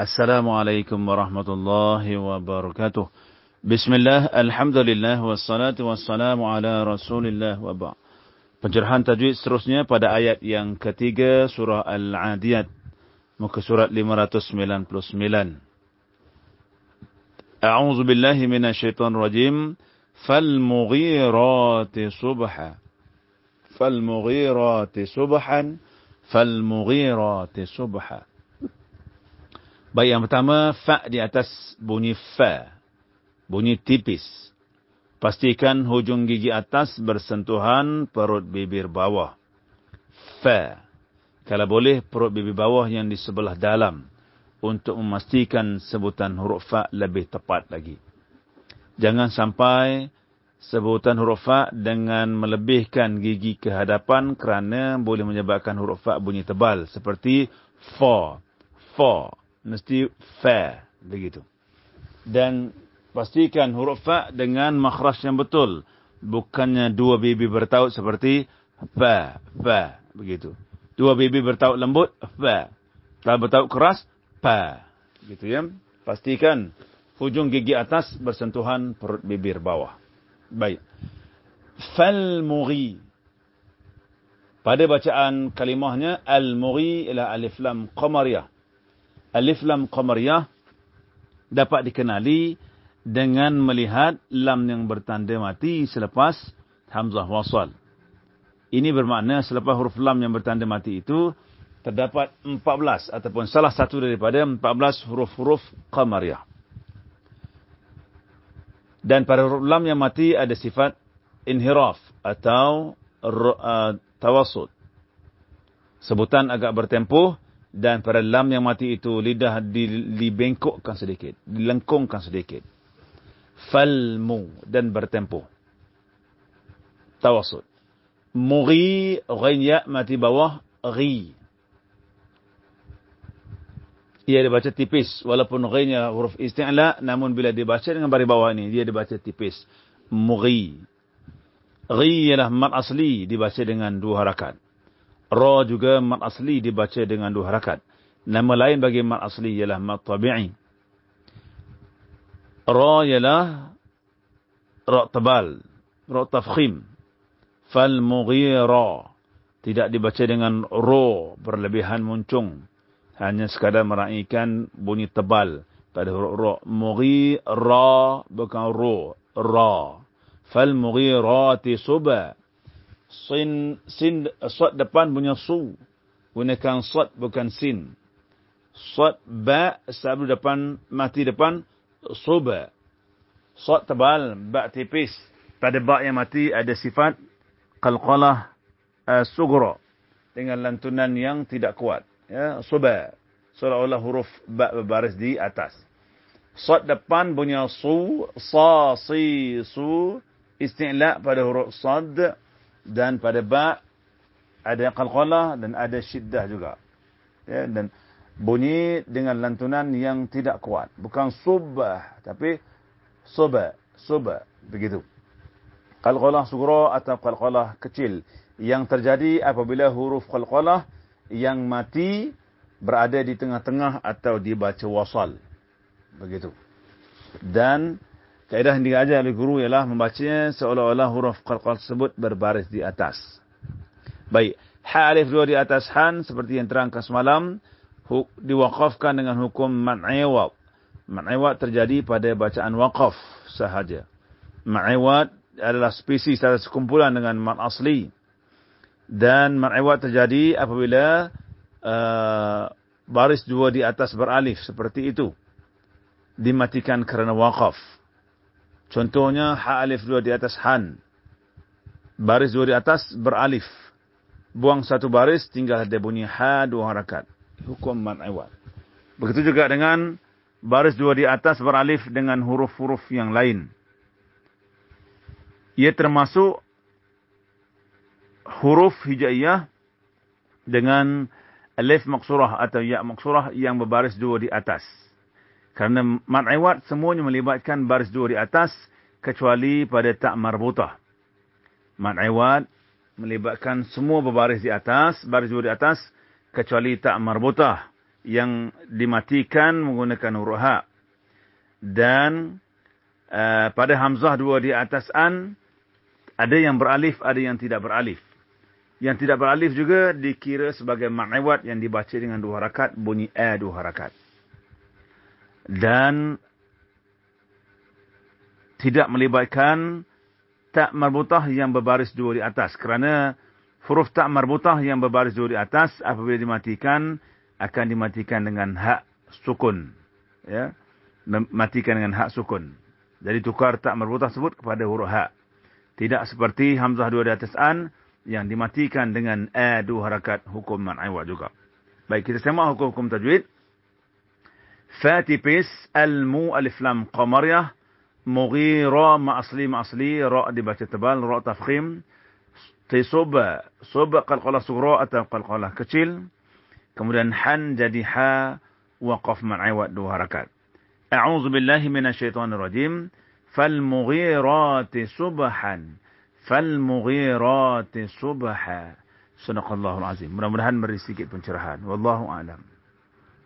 Assalamualaikum warahmatullahi wabarakatuh. Bismillah, Alhamdulillah, wassalatu wassalamu ala rasulillah wa ba' Pencerahan tajwid seterusnya pada ayat yang ketiga surah Al-Adiyat. Muka surat 599. A'udzu billahi minasyaitonir rajim. Falmughirati subha. Falmughirati subhan. Falmughirati subha. Baik yang pertama, fa di atas bunyi fa. Bunyi tipis. Pastikan hujung gigi atas bersentuhan perut bibir bawah. Fa. Kalau boleh, perut bibir bawah yang di sebelah dalam. Untuk memastikan sebutan huruf fa lebih tepat lagi. Jangan sampai sebutan huruf fa dengan melebihkan gigi ke hadapan kerana boleh menyebabkan huruf fa bunyi tebal. Seperti fa. Fa mesti fa begitu. Dan pastikan huruf fa dengan makhraj yang betul. Bukannya dua bibi bertaut seperti fa, fa begitu. Dua bibi bertaut lembut, fa. Kalau bertaut keras, pa. Gitu ya. Pastikan hujung gigi atas bersentuhan perut bibir bawah. Baik. Fal mughi. Pada bacaan kalimahnya, al-mughi ialah alif lam qamariyah alif lam qamariyah dapat dikenali dengan melihat lam yang bertanda mati selepas hamzah wasal. Ini bermakna selepas huruf lam yang bertanda mati itu terdapat 14 ataupun salah satu daripada 14 huruf-huruf qamariyah. Dan pada huruf lam yang mati ada sifat inhiraf atau uh, tawassut. Sebutan agak bertempuh dan pada lam yang mati itu lidah dibengkokkan sedikit, dilengkungkan sedikit. Falmu dan bertempuh. Tawasud. Mughi ghain ya mati bawah ghi. Ia dibaca tipis walaupun ghainnya huruf isti'la namun bila dibaca dengan baris bawah ini dia dibaca tipis. Mughi. Ghi ialah mat asli dibaca dengan dua harakat. Ra juga mat asli dibaca dengan dua harakat. Nama lain bagi mat asli ialah mat tabi'i. Ra ialah ra tebal, ra tafkhim. Fal mughira tidak dibaca dengan ro berlebihan muncung. Hanya sekadar meraihkan bunyi tebal pada huruf ra. Mughira bukan ro, ra. Fal mughirati subha sin sin sad depan punya su. Gunakan sad bukan sin. Sad ba sabdu depan mati depan suba sad tebal ba tipis. Pada ba yang mati ada sifat qalqalah uh, sugra dengan lantunan yang tidak kuat ya suba seolah-olah huruf ba berbaris di atas. Sad depan punya su sa si su isti'la pada huruf sad dan pada ba ada qalqalah dan ada syiddah juga. Ya, dan bunyi dengan lantunan yang tidak kuat. Bukan subah tapi subah, subah begitu. Qalqalah sugra atau qalqalah kecil yang terjadi apabila huruf qalqalah yang mati berada di tengah-tengah atau dibaca wasal. Begitu. Dan Kaedah yang diajar oleh guru ialah membacanya seolah-olah huruf qalqal tersebut berbaris di atas. Baik. Ha alif dua di atas han seperti yang terangkan semalam diwakafkan dengan hukum man'iwad. Man'iwad terjadi pada bacaan wakaf sahaja. Man'iwad adalah spesies atau sekumpulan dengan man asli. Dan man'iwad terjadi apabila uh, baris dua di atas beralif seperti itu. Dimatikan kerana wakaf. Contohnya ha alif dua di atas han. Baris dua di atas beralif. Buang satu baris tinggal ada bunyi ha dua harakat. Hukum man'iwat. Begitu juga dengan baris dua di atas beralif dengan huruf-huruf yang lain. Ia termasuk huruf hijaiyah dengan alif maksurah atau ya maksurah yang berbaris dua di atas. Kerana mat iwad semuanya melibatkan baris dua di atas kecuali pada tak marbutah. Mat iwad melibatkan semua berbaris di atas, baris dua di atas kecuali tak marbutah. yang dimatikan menggunakan huruf ha. Dan uh, pada hamzah dua di atas an ada yang beralif, ada yang tidak beralif. Yang tidak beralif juga dikira sebagai ma'awat yang dibaca dengan dua harakat, bunyi a dua harakat. Dan tidak melibatkan tak marbutah yang berbaris dua di atas. Kerana huruf tak marbutah yang berbaris dua di atas apabila dimatikan akan dimatikan dengan hak sukun. Ya, Matikan dengan hak sukun. Jadi tukar tak marbutah sebut kepada huruf hak. Tidak seperti hamzah dua di atas an yang dimatikan dengan a dua harakat hukum man'aiwat juga. Baik, kita semak hukum-hukum tajwid. Fatipis al-mu alif lam qamariyah. Mughira ma'asli ma'asli. Ra' dibaca tebal. Ra' tafkhim. Tisuba. Suba qalqalah sugra atau qalqalah kecil. Kemudian han jadi ha waqaf man'aiwat dua harakat. A'udzu billahi minasyaitonir rajim. Falmughirati subhan. Falmughirati subha. Sadaqallahul azim. Mudah-mudahan beri sedikit pencerahan. Wallahu a'lam.